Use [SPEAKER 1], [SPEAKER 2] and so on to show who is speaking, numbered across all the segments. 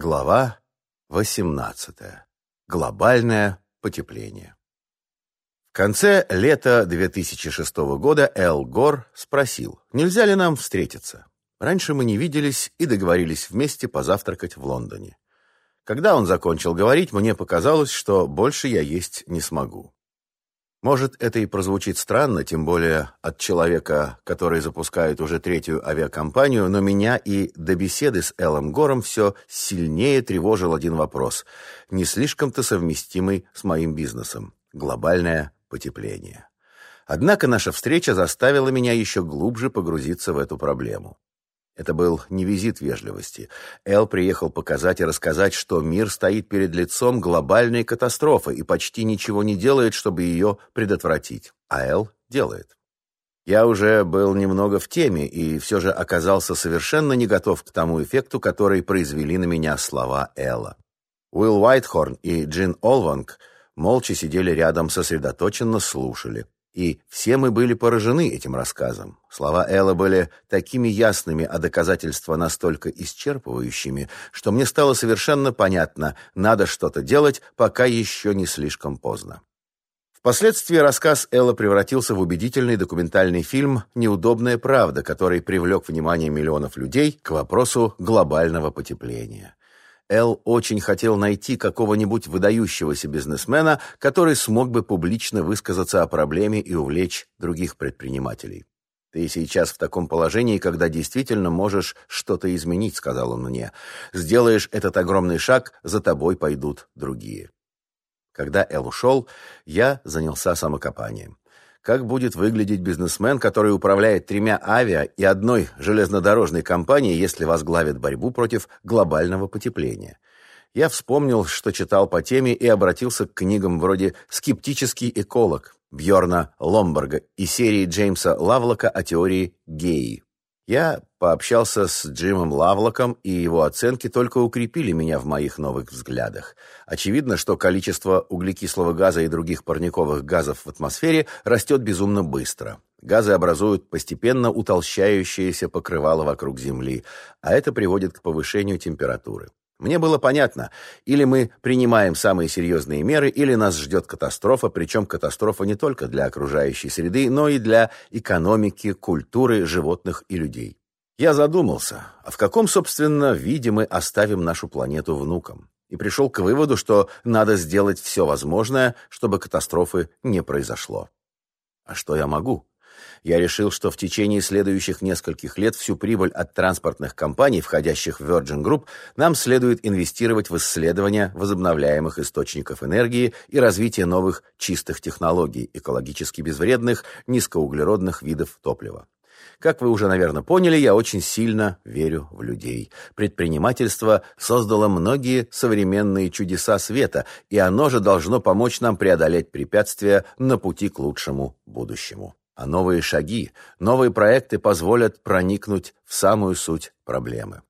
[SPEAKER 1] Глава 18. Глобальное потепление. В конце лета 2006 года Эл Гор спросил, нельзя ли нам встретиться. Раньше мы не виделись и договорились вместе позавтракать в Лондоне. Когда он закончил говорить, мне показалось, что больше я есть не смогу. Может, это и прозвучит странно, тем более от человека, который запускает уже третью авиакомпанию, но меня и до беседы с Эллом Гором все сильнее тревожил один вопрос, не слишком-то совместимый с моим бизнесом – глобальное потепление. Однако наша встреча заставила меня еще глубже погрузиться в эту проблему. Это был не визит вежливости. Эл приехал показать и рассказать, что мир стоит перед лицом глобальной катастрофы и почти ничего не делает, чтобы ее предотвратить. А Эл делает. Я уже был немного в теме и все же оказался совершенно не готов к тому эффекту, который произвели на меня слова Элла. Уилл Уайтхорн и Джин Олванг молча сидели рядом, сосредоточенно слушали. И все мы были поражены этим рассказом. Слова Элла были такими ясными, а доказательства настолько исчерпывающими, что мне стало совершенно понятно, надо что-то делать, пока еще не слишком поздно. Впоследствии рассказ Элла превратился в убедительный документальный фильм «Неудобная правда», который привлек внимание миллионов людей к вопросу глобального потепления. Эл очень хотел найти какого-нибудь выдающегося бизнесмена, который смог бы публично высказаться о проблеме и увлечь других предпринимателей. «Ты сейчас в таком положении, когда действительно можешь что-то изменить», — сказал он мне. «Сделаешь этот огромный шаг, за тобой пойдут другие». Когда Эл ушел, я занялся самокопанием как будет выглядеть бизнесмен, который управляет тремя авиа и одной железнодорожной компанией, если возглавит борьбу против глобального потепления. Я вспомнил, что читал по теме и обратился к книгам вроде «Скептический эколог» Бьорна Ломберга и серии Джеймса Лавлока о теории геи. Я пообщался с Джимом Лавлоком, и его оценки только укрепили меня в моих новых взглядах. Очевидно, что количество углекислого газа и других парниковых газов в атмосфере растет безумно быстро. Газы образуют постепенно утолщающееся покрывало вокруг Земли, а это приводит к повышению температуры. Мне было понятно, или мы принимаем самые серьезные меры, или нас ждет катастрофа, причем катастрофа не только для окружающей среды, но и для экономики, культуры животных и людей. Я задумался, а в каком, собственно, виде мы оставим нашу планету внукам? И пришел к выводу, что надо сделать все возможное, чтобы катастрофы не произошло. А что я могу? Я решил, что в течение следующих нескольких лет всю прибыль от транспортных компаний, входящих в Virgin Group, нам следует инвестировать в исследования возобновляемых источников энергии и развитие новых чистых технологий, экологически безвредных, низкоуглеродных видов топлива. Как вы уже, наверное, поняли, я очень сильно верю в людей. Предпринимательство создало многие современные чудеса света, и оно же должно помочь нам преодолеть препятствия на пути к лучшему будущему а новые шаги, новые проекты позволят проникнуть в самую суть проблемы.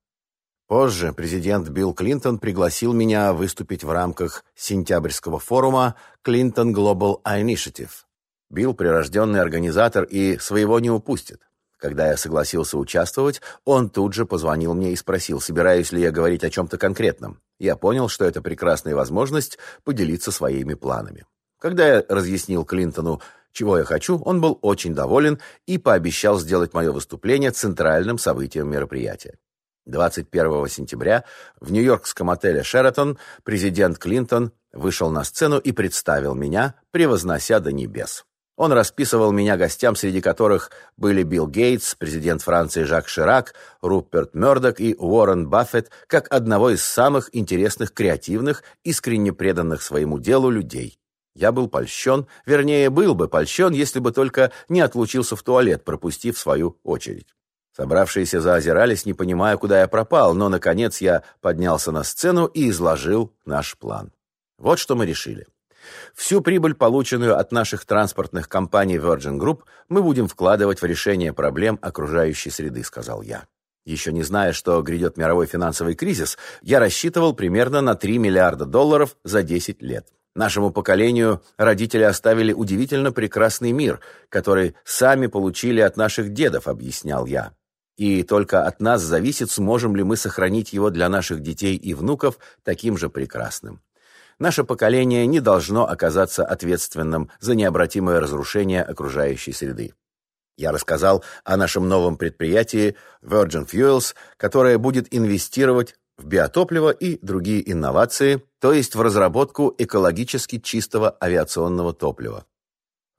[SPEAKER 1] Позже президент Билл Клинтон пригласил меня выступить в рамках сентябрьского форума Clinton Global Initiative. Билл – прирожденный организатор и своего не упустит. Когда я согласился участвовать, он тут же позвонил мне и спросил, собираюсь ли я говорить о чем-то конкретном. Я понял, что это прекрасная возможность поделиться своими планами. Когда я разъяснил Клинтону, чего я хочу, он был очень доволен и пообещал сделать мое выступление центральным событием мероприятия. 21 сентября в нью-йоркском отеле «Шератон» президент Клинтон вышел на сцену и представил меня, превознося до небес. Он расписывал меня гостям, среди которых были Билл Гейтс, президент Франции Жак Ширак, Руперт Мёрдок и Уоррен Баффет, как одного из самых интересных, креативных, искренне преданных своему делу людей. Я был польщен, вернее, был бы польщен, если бы только не отлучился в туалет, пропустив свою очередь. Собравшиеся заозирались, не понимая, куда я пропал, но, наконец, я поднялся на сцену и изложил наш план. Вот что мы решили. Всю прибыль, полученную от наших транспортных компаний Virgin Group, мы будем вкладывать в решение проблем окружающей среды, сказал я. Еще не зная, что грядет мировой финансовый кризис, я рассчитывал примерно на 3 миллиарда долларов за 10 лет. Нашему поколению родители оставили удивительно прекрасный мир, который сами получили от наших дедов, объяснял я. и только от нас зависит, сможем ли мы сохранить его для наших детей и внуков таким же прекрасным. Наше поколение не должно оказаться ответственным за необратимое разрушение окружающей среды. Я рассказал о нашем новом предприятии Virgin Fuels, которое будет инвестировать в биотопливо и другие инновации, то есть в разработку экологически чистого авиационного топлива.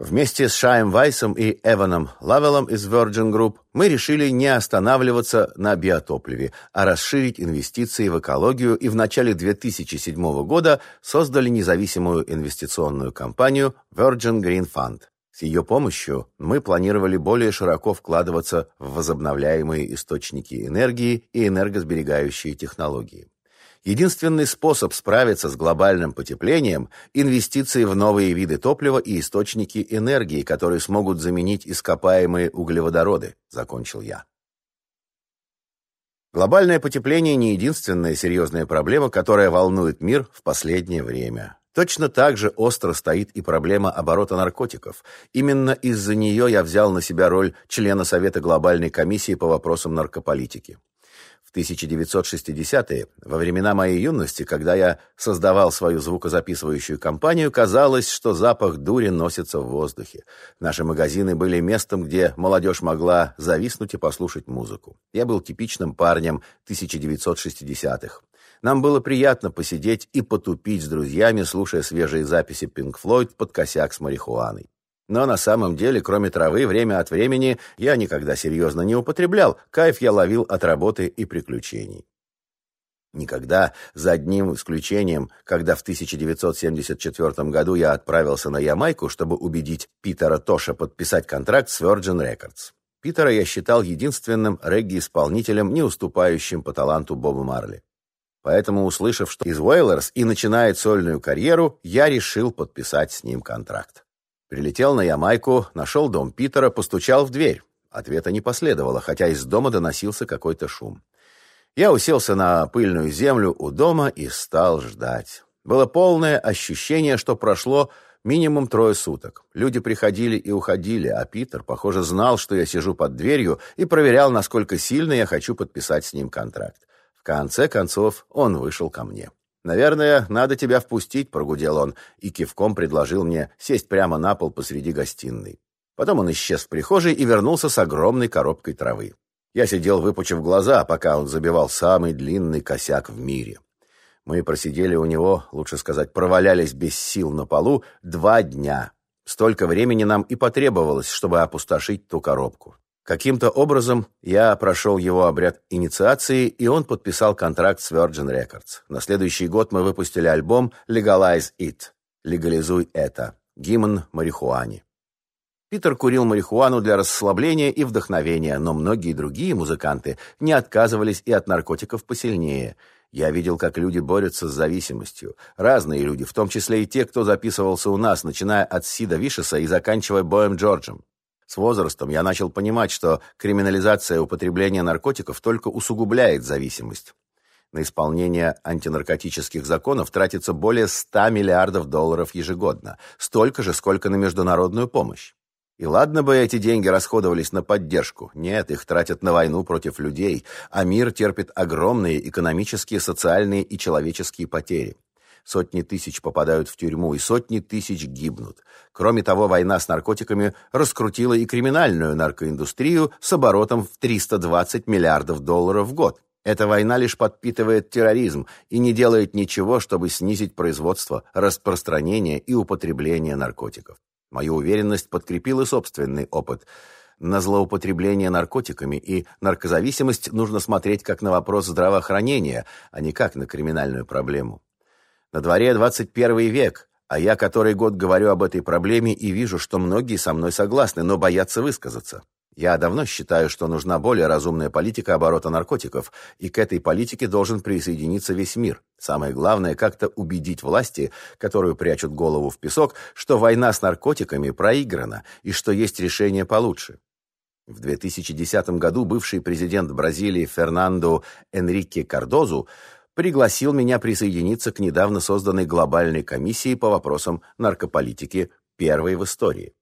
[SPEAKER 1] Вместе с Шаем Вайсом и Эваном Лавелом из Virgin Group мы решили не останавливаться на биотопливе, а расширить инвестиции в экологию и в начале 2007 года создали независимую инвестиционную компанию Virgin Green Fund. С ее помощью мы планировали более широко вкладываться в возобновляемые источники энергии и энергосберегающие технологии. Единственный способ справиться с глобальным потеплением – инвестиции в новые виды топлива и источники энергии, которые смогут заменить ископаемые углеводороды, закончил я. Глобальное потепление не единственная серьезная проблема, которая волнует мир в последнее время. Точно так же остро стоит и проблема оборота наркотиков. Именно из-за нее я взял на себя роль члена Совета глобальной комиссии по вопросам наркополитики. В 1960-е, во времена моей юности, когда я создавал свою звукозаписывающую компанию, казалось, что запах дури носится в воздухе. Наши магазины были местом, где молодежь могла зависнуть и послушать музыку. Я был типичным парнем 1960-х. Нам было приятно посидеть и потупить с друзьями, слушая свежие записи Pink Floyd под косяк с марихуаной. Но на самом деле, кроме травы, время от времени я никогда серьезно не употреблял, кайф я ловил от работы и приключений. Никогда, за одним исключением, когда в 1974 году я отправился на Ямайку, чтобы убедить Питера Тоша подписать контракт с Virgin Records. Питера я считал единственным регги-исполнителем, не уступающим по таланту Бобу Марли. Поэтому, услышав, что из Уэйлерс и начинает сольную карьеру, я решил подписать с ним контракт. Прилетел на Ямайку, нашел дом Питера, постучал в дверь. Ответа не последовало, хотя из дома доносился какой-то шум. Я уселся на пыльную землю у дома и стал ждать. Было полное ощущение, что прошло минимум трое суток. Люди приходили и уходили, а Питер, похоже, знал, что я сижу под дверью и проверял, насколько сильно я хочу подписать с ним контракт. В конце концов, он вышел ко мне. «Наверное, надо тебя впустить», — прогудел он, и кивком предложил мне сесть прямо на пол посреди гостиной. Потом он исчез в прихожей и вернулся с огромной коробкой травы. Я сидел, выпучив глаза, пока он забивал самый длинный косяк в мире. Мы просидели у него, лучше сказать, провалялись без сил на полу два дня. Столько времени нам и потребовалось, чтобы опустошить ту коробку. Каким-то образом я прошел его обряд инициации, и он подписал контракт с Virgin Records. На следующий год мы выпустили альбом «Legalize It» — «Легализуй это» — гимн марихуане. Питер курил марихуану для расслабления и вдохновения, но многие другие музыканты не отказывались и от наркотиков посильнее. Я видел, как люди борются с зависимостью. Разные люди, в том числе и те, кто записывался у нас, начиная от Сида Вишеса и заканчивая Боем Джорджем. С возрастом я начал понимать, что криминализация употребления наркотиков только усугубляет зависимость. На исполнение антинаркотических законов тратится более 100 миллиардов долларов ежегодно, столько же, сколько на международную помощь. И ладно бы эти деньги расходовались на поддержку. Нет, их тратят на войну против людей, а мир терпит огромные экономические, социальные и человеческие потери. Сотни тысяч попадают в тюрьму, и сотни тысяч гибнут. Кроме того, война с наркотиками раскрутила и криминальную наркоиндустрию с оборотом в 320 миллиардов долларов в год. Эта война лишь подпитывает терроризм и не делает ничего, чтобы снизить производство, распространение и употребление наркотиков. Мою уверенность подкрепил и собственный опыт. На злоупотребление наркотиками и наркозависимость нужно смотреть как на вопрос здравоохранения, а не как на криминальную проблему. На дворе 21 век, а я который год говорю об этой проблеме и вижу, что многие со мной согласны, но боятся высказаться. Я давно считаю, что нужна более разумная политика оборота наркотиков, и к этой политике должен присоединиться весь мир. Самое главное, как-то убедить власти, которые прячут голову в песок, что война с наркотиками проиграна и что есть решение получше. В 2010 году бывший президент Бразилии Фернандо Энрике Кардозу пригласил меня присоединиться к недавно созданной глобальной комиссии по вопросам наркополитики, первой в истории.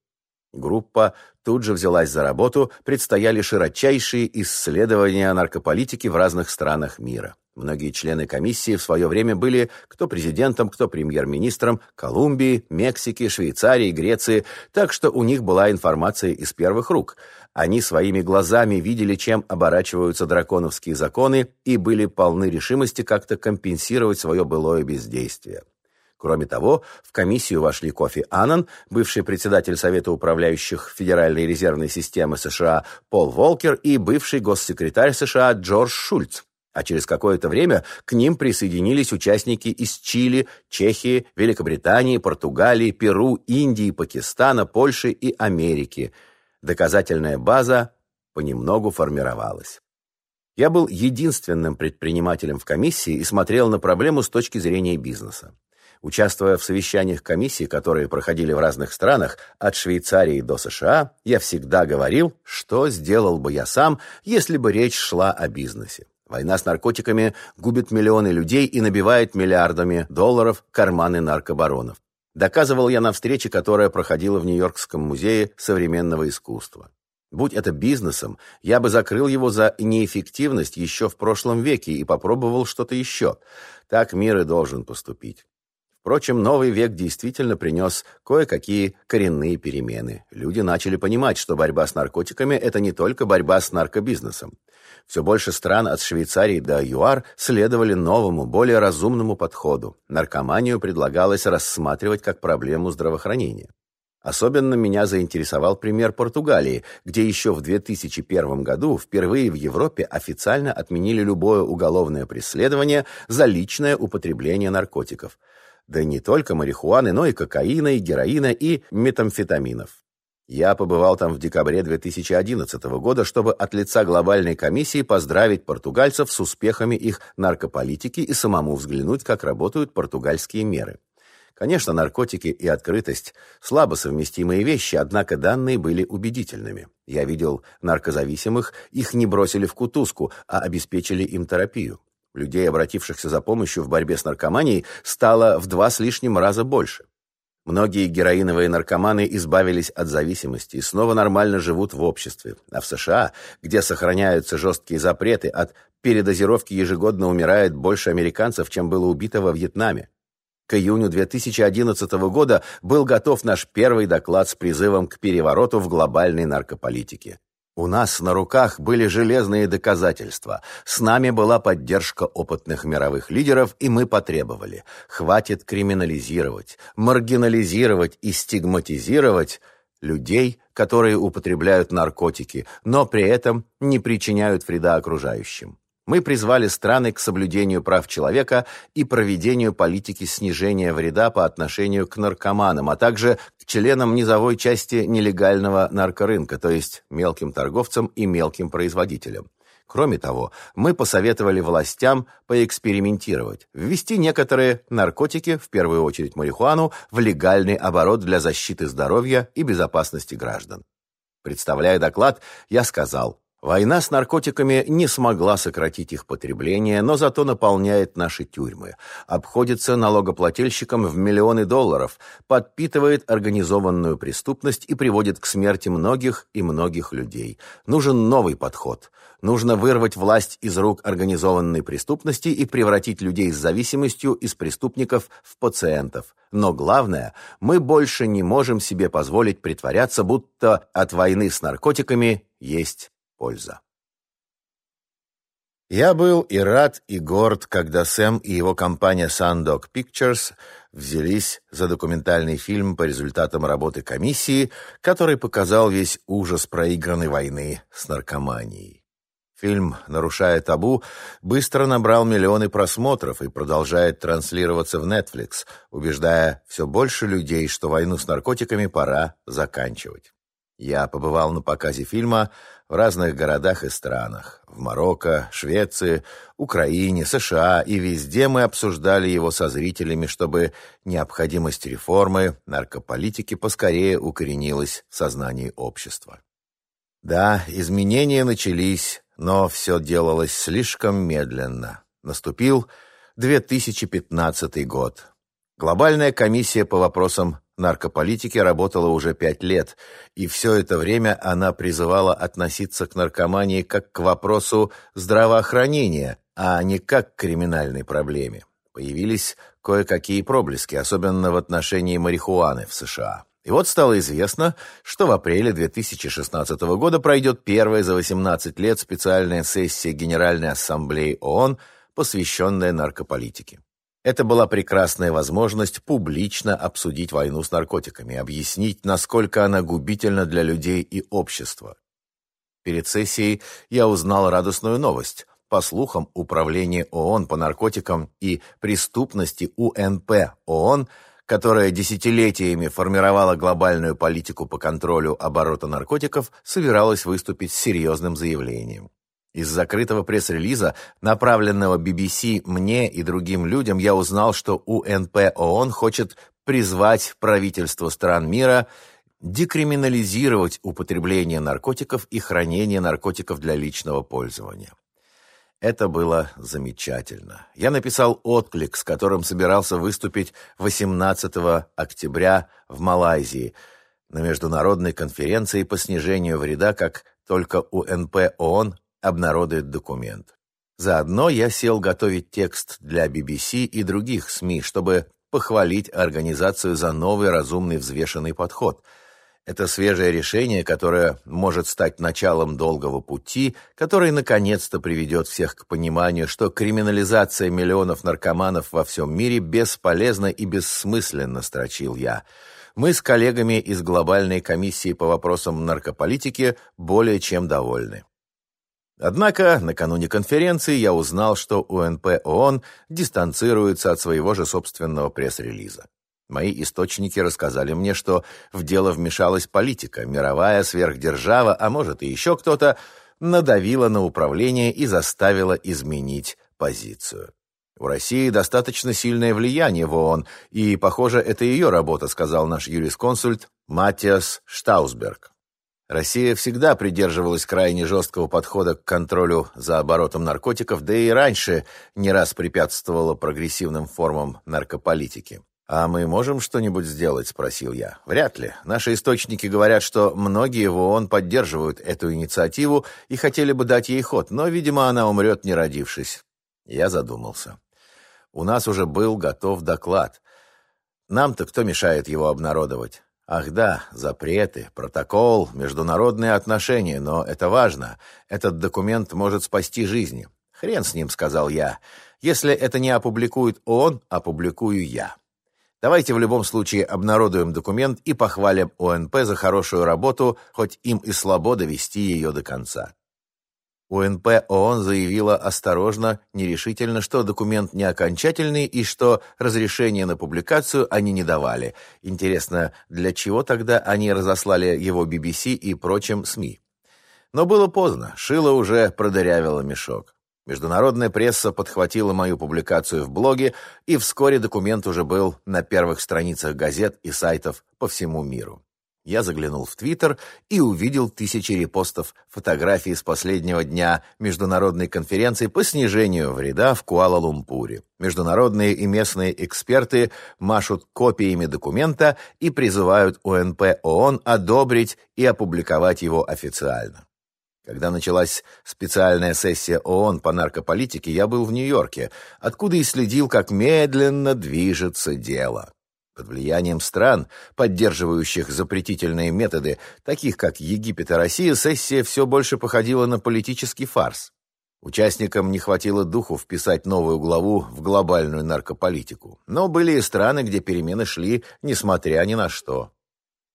[SPEAKER 1] Группа тут же взялась за работу, предстояли широчайшие исследования наркополитики в разных странах мира. Многие члены комиссии в свое время были кто президентом, кто премьер-министром Колумбии, Мексики, Швейцарии, Греции, так что у них была информация из первых рук. Они своими глазами видели, чем оборачиваются драконовские законы и были полны решимости как-то компенсировать свое былое бездействие. Кроме того, в комиссию вошли Кофи Аннан, бывший председатель Совета управляющих Федеральной резервной системы США Пол Волкер и бывший госсекретарь США Джордж Шульц. А через какое-то время к ним присоединились участники из Чили, Чехии, Великобритании, Португалии, Перу, Индии, Пакистана, Польши и Америки. Доказательная база понемногу формировалась. Я был единственным предпринимателем в комиссии и смотрел на проблему с точки зрения бизнеса. Участвуя в совещаниях комиссии, которые проходили в разных странах, от Швейцарии до США, я всегда говорил, что сделал бы я сам, если бы речь шла о бизнесе. Война с наркотиками губит миллионы людей и набивает миллиардами долларов карманы наркобаронов. Доказывал я на встрече, которая проходила в Нью-Йоркском музее современного искусства. Будь это бизнесом, я бы закрыл его за неэффективность еще в прошлом веке и попробовал что-то еще. Так мир и должен поступить. Впрочем, новый век действительно принес кое-какие коренные перемены. Люди начали понимать, что борьба с наркотиками – это не только борьба с наркобизнесом. Все больше стран от Швейцарии до ЮАР следовали новому, более разумному подходу. Наркоманию предлагалось рассматривать как проблему здравоохранения. Особенно меня заинтересовал пример Португалии, где еще в 2001 году впервые в Европе официально отменили любое уголовное преследование за личное употребление наркотиков – да не только марихуаны, но и кокаина, и героина, и метамфетаминов. Я побывал там в декабре 2011 года, чтобы от лица глобальной комиссии поздравить португальцев с успехами их наркополитики и самому взглянуть, как работают португальские меры. Конечно, наркотики и открытость – слабо совместимые вещи, однако данные были убедительными. Я видел наркозависимых, их не бросили в кутузку, а обеспечили им терапию. Людей, обратившихся за помощью в борьбе с наркоманией, стало в два с лишним раза больше. Многие героиновые наркоманы избавились от зависимости и снова нормально живут в обществе. А в США, где сохраняются жесткие запреты, от передозировки ежегодно умирает больше американцев, чем было убито во Вьетнаме. К июню 2011 года был готов наш первый доклад с призывом к перевороту в глобальной наркополитике. У нас на руках были железные доказательства. С нами была поддержка опытных мировых лидеров, и мы потребовали. Хватит криминализировать, маргинализировать и стигматизировать людей, которые употребляют наркотики, но при этом не причиняют вреда окружающим. Мы призвали страны к соблюдению прав человека и проведению политики снижения вреда по отношению к наркоманам, а также к членам низовой части нелегального наркорынка, то есть мелким торговцам и мелким производителям. Кроме того, мы посоветовали властям поэкспериментировать, ввести некоторые наркотики, в первую очередь марихуану, в легальный оборот для защиты здоровья и безопасности граждан. Представляя доклад, я сказал, Война с наркотиками не смогла сократить их потребление, но зато наполняет наши тюрьмы, обходится налогоплательщикам в миллионы долларов, подпитывает организованную преступность и приводит к смерти многих и многих людей. Нужен новый подход. Нужно вырвать власть из рук организованной преступности и превратить людей с зависимостью из преступников в пациентов. Но главное, мы больше не можем себе позволить притворяться, будто от войны с наркотиками есть польза. Я был и рад, и горд, когда Сэм и его компания Sundog Pictures взялись за документальный фильм по результатам работы комиссии, который показал весь ужас проигранной войны с наркоманией. Фильм, нарушая табу, быстро набрал миллионы просмотров и продолжает транслироваться в Netflix, убеждая все больше людей, что войну с наркотиками пора заканчивать. Я побывал на показе фильма в разных городах и странах. В Марокко, Швеции, Украине, США. И везде мы обсуждали его со зрителями, чтобы необходимость реформы наркополитики поскорее укоренилась в сознании общества. Да, изменения начались, но все делалось слишком медленно. Наступил 2015 год. Глобальная комиссия по вопросам наркополитики работала уже пять лет, и все это время она призывала относиться к наркомании как к вопросу здравоохранения, а не как к криминальной проблеме. Появились кое-какие проблески, особенно в отношении марихуаны в США. И вот стало известно, что в апреле 2016 года пройдет первая за 18 лет специальная сессия Генеральной Ассамблеи ООН, посвященная наркополитике. Это была прекрасная возможность публично обсудить войну с наркотиками, объяснить, насколько она губительна для людей и общества. Перед сессией я узнал радостную новость. По слухам, Управление ООН по наркотикам и преступности УНП ООН, которое десятилетиями формировало глобальную политику по контролю оборота наркотиков, собиралось выступить с серьезным заявлением. Из закрытого пресс-релиза, направленного BBC мне и другим людям, я узнал, что УНП ООН хочет призвать правительство стран мира декриминализировать употребление наркотиков и хранение наркотиков для личного пользования. Это было замечательно. Я написал отклик, с которым собирался выступить 18 октября в Малайзии на международной конференции по снижению вреда, как только УНП ООН обнародует документ. Заодно я сел готовить текст для BBC и других СМИ, чтобы похвалить организацию за новый разумный взвешенный подход. Это свежее решение, которое может стать началом долгого пути, который наконец-то приведет всех к пониманию, что криминализация миллионов наркоманов во всем мире бесполезна и бессмысленна, строчил я. Мы с коллегами из Глобальной комиссии по вопросам наркополитики более чем довольны. Однако, накануне конференции я узнал, что УНП ООН дистанцируется от своего же собственного пресс-релиза. Мои источники рассказали мне, что в дело вмешалась политика, мировая сверхдержава, а может и еще кто-то, надавила на управление и заставила изменить позицию. У России достаточно сильное влияние в ООН, и, похоже, это ее работа, сказал наш юрисконсульт Матиас Штаусберг. Россия всегда придерживалась крайне жесткого подхода к контролю за оборотом наркотиков, да и раньше не раз препятствовала прогрессивным формам наркополитики. «А мы можем что-нибудь сделать?» – спросил я. «Вряд ли. Наши источники говорят, что многие в ООН поддерживают эту инициативу и хотели бы дать ей ход, но, видимо, она умрет, не родившись». Я задумался. У нас уже был готов доклад. Нам-то кто мешает его обнародовать? Ах да, запреты, протокол, международные отношения, но это важно. Этот документ может спасти жизни. Хрен с ним, сказал я. Если это не опубликует ООН, опубликую я. Давайте в любом случае обнародуем документ и похвалим ОНП за хорошую работу, хоть им и слабо довести ее до конца. УНП ООН заявила осторожно, нерешительно, что документ не окончательный и что разрешение на публикацию они не давали. Интересно, для чего тогда они разослали его BBC и прочим СМИ? Но было поздно, шило уже продырявило мешок. Международная пресса подхватила мою публикацию в блоге, и вскоре документ уже был на первых страницах газет и сайтов по всему миру. Я заглянул в Твиттер и увидел тысячи репостов фотографий с последнего дня международной конференции по снижению вреда в Куала-Лумпуре. Международные и местные эксперты машут копиями документа и призывают УНП ООН одобрить и опубликовать его официально. Когда началась специальная сессия ООН по наркополитике, я был в Нью-Йорке, откуда и следил, как медленно движется дело. Под влиянием стран, поддерживающих запретительные методы, таких как Египет и Россия, сессия все больше походила на политический фарс. Участникам не хватило духу вписать новую главу в глобальную наркополитику. Но были и страны, где перемены шли, несмотря ни на что.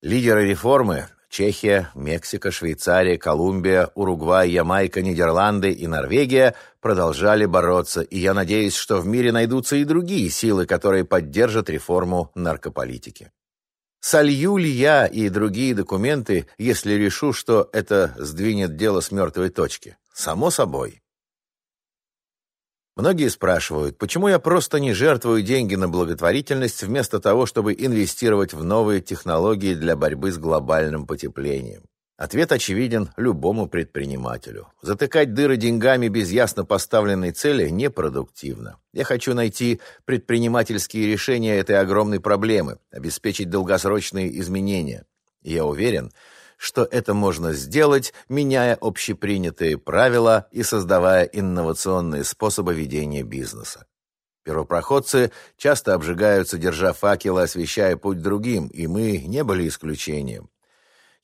[SPEAKER 1] Лидеры реформы Чехия, Мексика, Швейцария, Колумбия, Уругвай, Ямайка, Нидерланды и Норвегия продолжали бороться, и я надеюсь, что в мире найдутся и другие силы, которые поддержат реформу наркополитики. Солью ли я и другие документы, если решу, что это сдвинет дело с мертвой точки? Само собой. Многие спрашивают, почему я просто не жертвую деньги на благотворительность вместо того, чтобы инвестировать в новые технологии для борьбы с глобальным потеплением. Ответ очевиден любому предпринимателю. Затыкать дыры деньгами без ясно поставленной цели непродуктивно. Я хочу найти предпринимательские решения этой огромной проблемы, обеспечить долгосрочные изменения. я уверен, что это можно сделать, меняя общепринятые правила и создавая инновационные способы ведения бизнеса. Первопроходцы часто обжигаются, держа факелы, освещая путь другим, и мы не были исключением.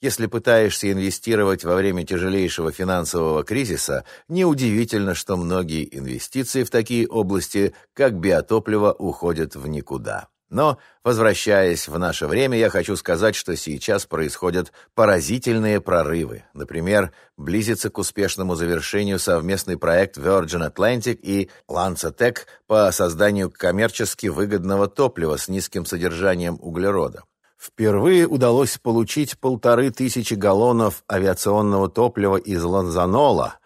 [SPEAKER 1] Если пытаешься инвестировать во время тяжелейшего финансового кризиса, неудивительно, что многие инвестиции в такие области, как биотопливо, уходят в никуда. Но, возвращаясь в наше время, я хочу сказать, что сейчас происходят поразительные прорывы. Например, близится к успешному завершению совместный проект Virgin Atlantic и Lancetec по созданию коммерчески выгодного топлива с низким содержанием углерода. Впервые удалось получить полторы тысячи галлонов авиационного топлива из ланзанола,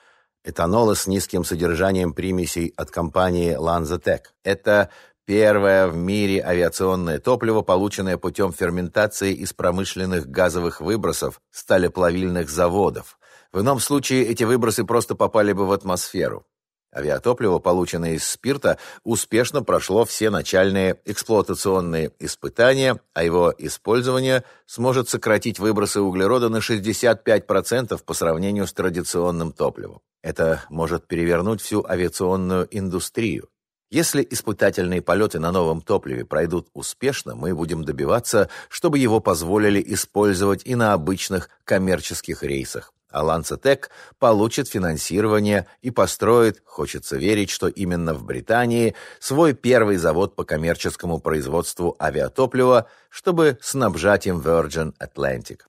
[SPEAKER 1] этанола с низким содержанием примесей от компании Ланзатек. Это первое в мире авиационное топливо, полученное путем ферментации из промышленных газовых выбросов сталеплавильных заводов. В ином случае эти выбросы просто попали бы в атмосферу. Авиатопливо, полученное из спирта, успешно прошло все начальные эксплуатационные испытания, а его использование сможет сократить выбросы углерода на 65% по сравнению с традиционным топливом. Это может перевернуть всю авиационную индустрию. Если испытательные полеты на новом топливе пройдут успешно, мы будем добиваться, чтобы его позволили использовать и на обычных коммерческих рейсах а Ланцетек получит финансирование и построит, хочется верить, что именно в Британии, свой первый завод по коммерческому производству авиатоплива, чтобы снабжать им Virgin Atlantic.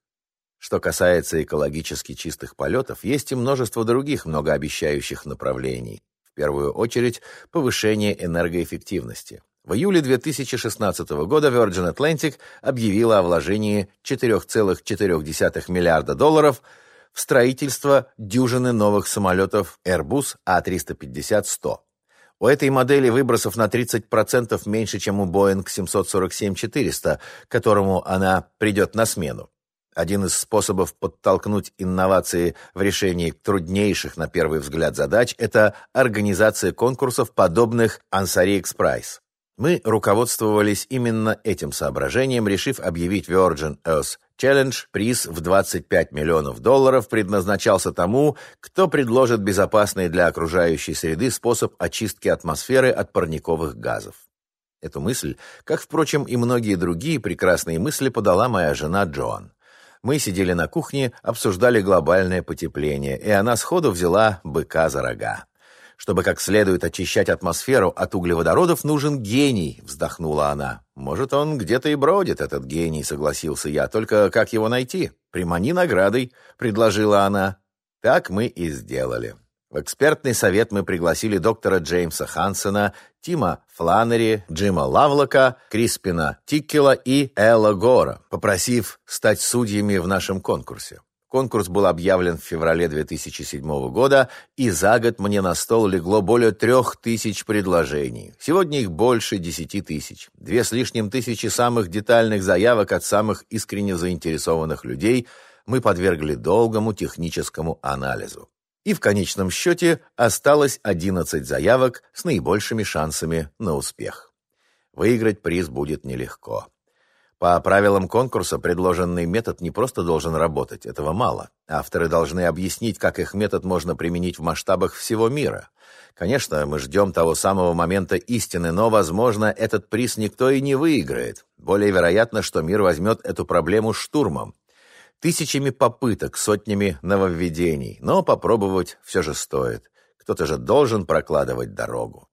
[SPEAKER 1] Что касается экологически чистых полетов, есть и множество других многообещающих направлений. Первую очередь, повышение энергоэффективности. В июле 2016 года Virgin Atlantic объявила о вложении 4,4 миллиарда долларов – в строительство дюжины новых самолетов Airbus A350-100. У этой модели выбросов на 30% меньше, чем у Boeing 747-400, которому она придет на смену. Один из способов подтолкнуть инновации в решении труднейших на первый взгляд задач – это организация конкурсов, подобных Ansari Express. Мы руководствовались именно этим соображением, решив объявить Virgin Earth Challenge, приз в 25 миллионов долларов, предназначался тому, кто предложит безопасный для окружающей среды способ очистки атмосферы от парниковых газов. Эту мысль, как, впрочем, и многие другие прекрасные мысли, подала моя жена Джоан. Мы сидели на кухне, обсуждали глобальное потепление, и она сходу взяла быка за рога. Чтобы как следует очищать атмосферу от углеводородов, нужен гений, вздохнула она. Может, он где-то и бродит, этот гений, согласился я. Только как его найти? Примани наградой, предложила она. Так мы и сделали. В экспертный совет мы пригласили доктора Джеймса Хансена, Тима Фланнери, Джима Лавлока, Криспина Тиккела и Элла Гора, попросив стать судьями в нашем конкурсе. Конкурс был объявлен в феврале 2007 года, и за год мне на стол легло более трех тысяч предложений. Сегодня их больше десяти тысяч. Две с лишним тысячи самых детальных заявок от самых искренне заинтересованных людей мы подвергли долгому техническому анализу. И в конечном счете осталось 11 заявок с наибольшими шансами на успех. Выиграть приз будет нелегко. По правилам конкурса предложенный метод не просто должен работать, этого мало. Авторы должны объяснить, как их метод можно применить в масштабах всего мира. Конечно, мы ждем того самого момента истины, но, возможно, этот приз никто и не выиграет. Более вероятно, что мир возьмет эту проблему штурмом. Тысячами попыток, сотнями нововведений, но попробовать все же стоит. Кто-то же должен прокладывать дорогу.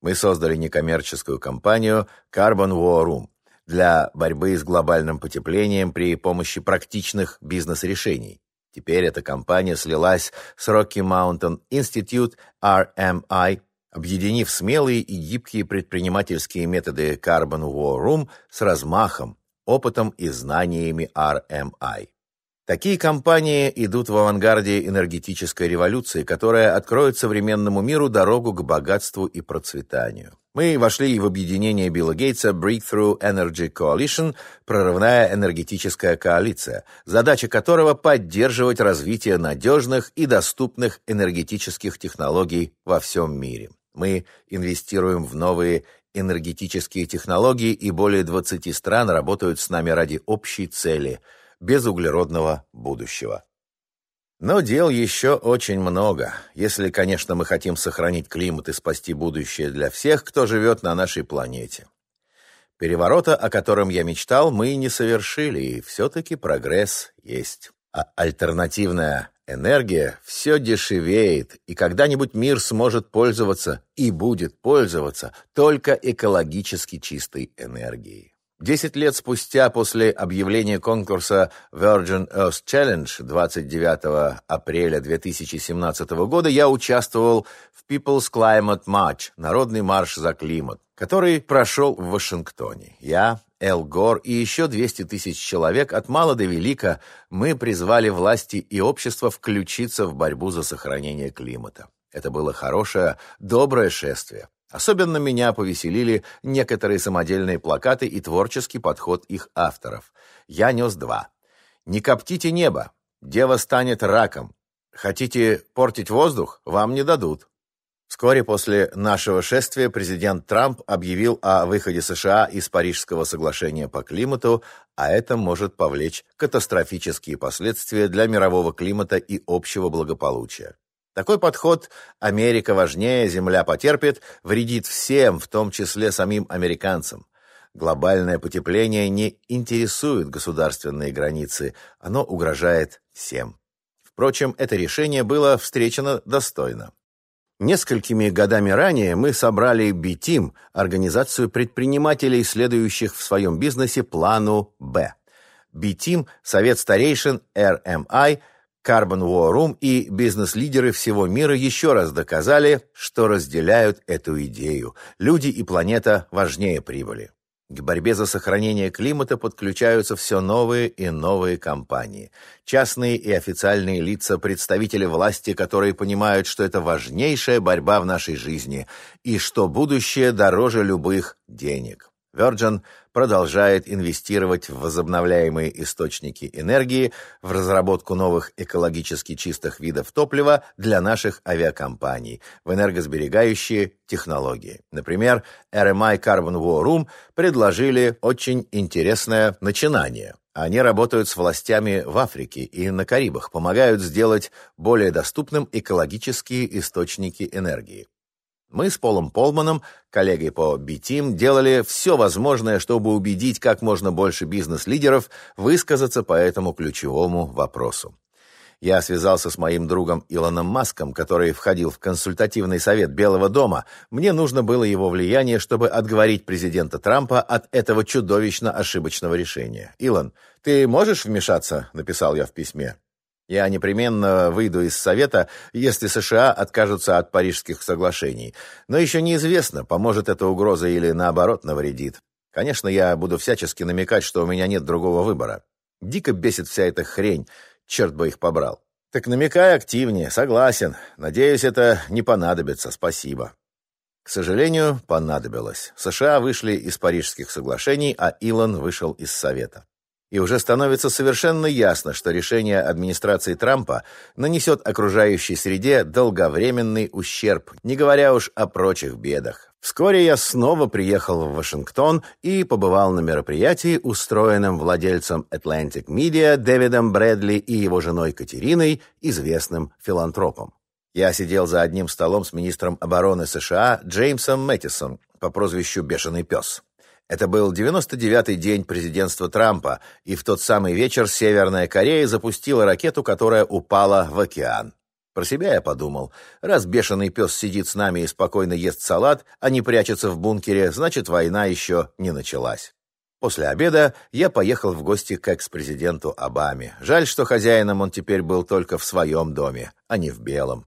[SPEAKER 1] Мы создали некоммерческую компанию Carbon War Room, для борьбы с глобальным потеплением при помощи практичных бизнес-решений. Теперь эта компания слилась с Rocky Mountain Institute RMI, объединив смелые и гибкие предпринимательские методы Carbon War Room с размахом, опытом и знаниями RMI. Такие компании идут в авангарде энергетической революции, которая откроет современному миру дорогу к богатству и процветанию. Мы вошли в объединение Билла Гейтса Breakthrough Energy Coalition, прорывная энергетическая коалиция, задача которого поддерживать развитие надежных и доступных энергетических технологий во всем мире. Мы инвестируем в новые энергетические технологии, и более 20 стран работают с нами ради общей цели – безуглеродного будущего. Но дел еще очень много, если, конечно, мы хотим сохранить климат и спасти будущее для всех, кто живет на нашей планете. Переворота, о котором я мечтал, мы не совершили, и все-таки прогресс есть. А альтернативная энергия все дешевеет, и когда-нибудь мир сможет пользоваться и будет пользоваться только экологически чистой энергией. Десять лет спустя после объявления конкурса Virgin Earth Challenge 29 апреля 2017 года я участвовал в People's Climate March, Народный марш за климат, который прошел в Вашингтоне. Я, Эл Гор и еще 200 тысяч человек от мала до велика мы призвали власти и общество включиться в борьбу за сохранение климата. Это было хорошее, доброе шествие. Особенно меня повеселили некоторые самодельные плакаты и творческий подход их авторов. Я нес два. «Не коптите небо! Дева станет раком! Хотите портить воздух? Вам не дадут!» Вскоре после нашего шествия президент Трамп объявил о выходе США из Парижского соглашения по климату, а это может повлечь катастрофические последствия для мирового климата и общего благополучия. Такой подход «Америка важнее, земля потерпит» вредит всем, в том числе самим американцам. Глобальное потепление не интересует государственные границы, оно угрожает всем. Впрочем, это решение было встречено достойно. Несколькими годами ранее мы собрали B-Team, организацию предпринимателей, следующих в своем бизнесе плану «Б». B-Team, Совет старейшин, RMI – Carbon War Room и бизнес-лидеры всего мира еще раз доказали, что разделяют эту идею. Люди и планета важнее прибыли. К борьбе за сохранение климата подключаются все новые и новые компании. Частные и официальные лица, представители власти, которые понимают, что это важнейшая борьба в нашей жизни и что будущее дороже любых денег. Virgin продолжает инвестировать в возобновляемые источники энергии, в разработку новых экологически чистых видов топлива для наших авиакомпаний, в энергосберегающие технологии. Например, RMI Carbon War Room предложили очень интересное начинание. Они работают с властями в Африке и на Карибах, помогают сделать более доступным экологические источники энергии. Мы с Полом Полманом, коллегой по B-Team, делали все возможное, чтобы убедить как можно больше бизнес-лидеров высказаться по этому ключевому вопросу. Я связался с моим другом Илоном Маском, который входил в консультативный совет Белого дома. Мне нужно было его влияние, чтобы отговорить президента Трампа от этого чудовищно ошибочного решения. «Илон, ты можешь вмешаться?» — написал я в письме. Я непременно выйду из Совета, если США откажутся от Парижских соглашений. Но еще неизвестно, поможет эта угроза или, наоборот, навредит. Конечно, я буду всячески намекать, что у меня нет другого выбора. Дико бесит вся эта хрень, черт бы их побрал. Так намекай активнее, согласен. Надеюсь, это не понадобится, спасибо. К сожалению, понадобилось. США вышли из Парижских соглашений, а Илон вышел из Совета. И уже становится совершенно ясно, что решение администрации Трампа нанесет окружающей среде долговременный ущерб, не говоря уж о прочих бедах. Вскоре я снова приехал в Вашингтон и побывал на мероприятии, устроенном владельцем Atlantic Media Дэвидом Брэдли и его женой Катериной, известным филантропом. Я сидел за одним столом с министром обороны США Джеймсом Мэттисом по прозвищу «Бешеный пес». Это был 99-й день президентства Трампа, и в тот самый вечер Северная Корея запустила ракету, которая упала в океан. Про себя я подумал, раз бешеный пес сидит с нами и спокойно ест салат, а не прячется в бункере, значит, война еще не началась. После обеда я поехал в гости к экс-президенту Обаме. Жаль, что хозяином он теперь был только в своем доме, а не в белом.